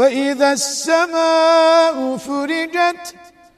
وإذا السماء فرجت